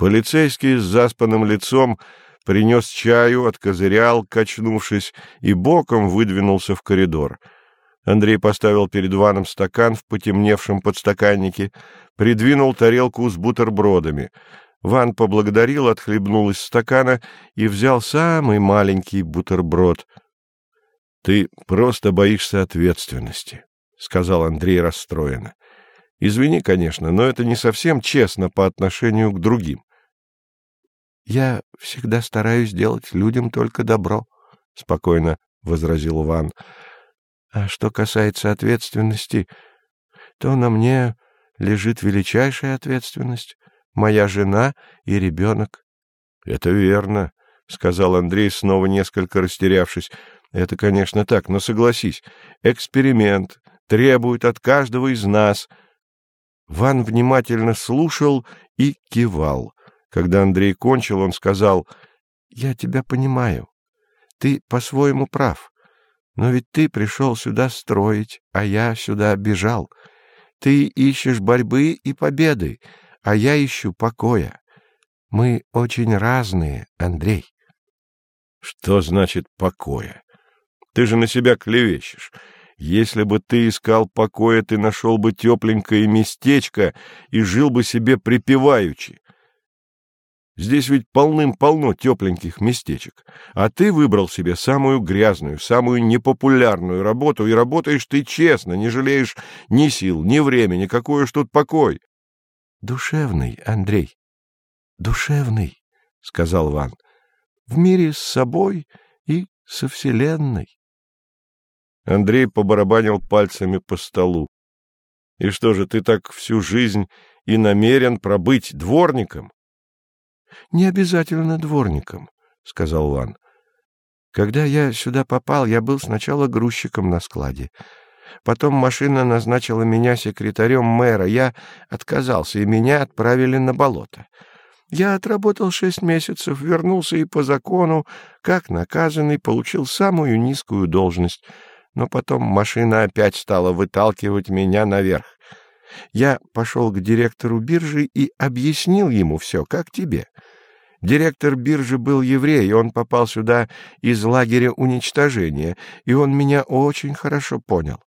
Полицейский с заспанным лицом принес чаю, откозырял, качнувшись, и боком выдвинулся в коридор. Андрей поставил перед Ваном стакан в потемневшем подстаканнике, придвинул тарелку с бутербродами. Ван поблагодарил, отхлебнул из стакана и взял самый маленький бутерброд. — Ты просто боишься ответственности, — сказал Андрей расстроенно. — Извини, конечно, но это не совсем честно по отношению к другим. — Я всегда стараюсь делать людям только добро, — спокойно возразил Ван. — А что касается ответственности, то на мне лежит величайшая ответственность — моя жена и ребенок. — Это верно, — сказал Андрей, снова несколько растерявшись. — Это, конечно, так, но согласись, эксперимент требует от каждого из нас. Ван внимательно слушал и кивал. Когда Андрей кончил, он сказал, — Я тебя понимаю. Ты по-своему прав. Но ведь ты пришел сюда строить, а я сюда бежал. Ты ищешь борьбы и победы, а я ищу покоя. Мы очень разные, Андрей. — Что значит покоя? Ты же на себя клевещешь. Если бы ты искал покоя, ты нашел бы тепленькое местечко и жил бы себе припеваючи. Здесь ведь полным-полно тепленьких местечек. А ты выбрал себе самую грязную, самую непопулярную работу, и работаешь ты честно, не жалеешь ни сил, ни времени. Какой уж тут покой? — Душевный, Андрей, душевный, — сказал Ван. — В мире с собой и со Вселенной. Андрей побарабанил пальцами по столу. — И что же, ты так всю жизнь и намерен пробыть дворником? — Не обязательно дворником, — сказал Ван. — Когда я сюда попал, я был сначала грузчиком на складе. Потом машина назначила меня секретарем мэра. Я отказался, и меня отправили на болото. Я отработал шесть месяцев, вернулся и по закону, как наказанный, получил самую низкую должность — но потом машина опять стала выталкивать меня наверх. Я пошел к директору биржи и объяснил ему все, как тебе. Директор биржи был еврей, и он попал сюда из лагеря уничтожения, и он меня очень хорошо понял.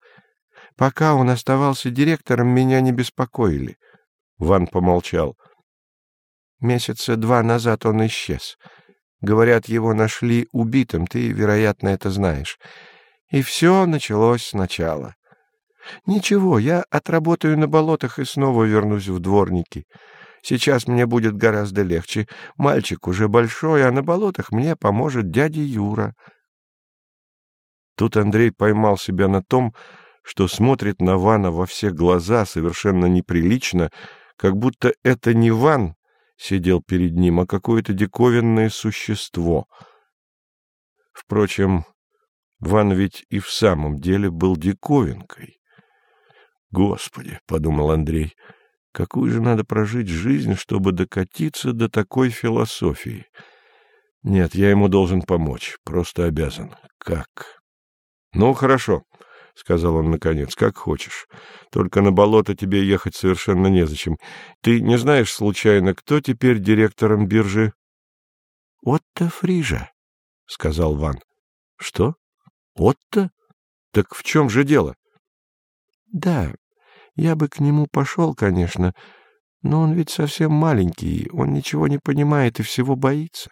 Пока он оставался директором, меня не беспокоили. Ван помолчал. Месяца два назад он исчез. Говорят, его нашли убитым, ты, вероятно, это знаешь. И все началось сначала. Ничего, я отработаю на болотах и снова вернусь в дворники. Сейчас мне будет гораздо легче. Мальчик уже большой, а на болотах мне поможет дядя Юра. Тут Андрей поймал себя на том, что смотрит на Вана во все глаза совершенно неприлично, как будто это не Ван сидел перед ним, а какое-то диковинное существо. Впрочем, Ван ведь и в самом деле был диковинкой. «Господи!» — подумал Андрей, — «какую же надо прожить жизнь, чтобы докатиться до такой философии? Нет, я ему должен помочь, просто обязан. Как?» «Ну, хорошо», — сказал он наконец, — как хочешь. Только на болото тебе ехать совершенно незачем. Ты не знаешь, случайно, кто теперь директором биржи? — Отто Фрижа, — сказал Ван. — Что? Отто? Так в чем же дело? Да, я бы к нему пошел, конечно, но он ведь совсем маленький, он ничего не понимает и всего боится.